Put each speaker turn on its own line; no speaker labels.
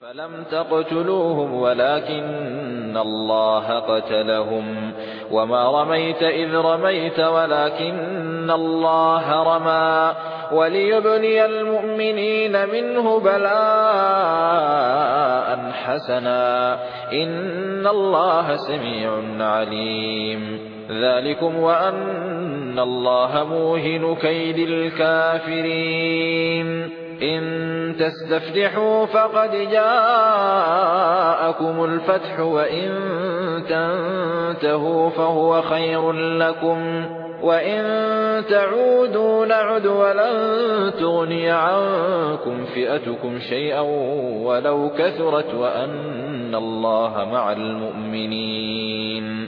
فلم تقتلوهم ولكن الله قتلهم وما رميت إذ رميت ولكن الله رمى وليبني المؤمنين منه بلاء حسنا إن الله سميع عليم ذلكم وأن الله موهن كيد الكافرين إن تستفتحوا فقد جاءكم الفتح وإن تنتهوا فهو خير لكم وإن تعودوا نعد ولن تغني عنكم فئتكم شيئا ولو كثرت وأن الله مع المؤمنين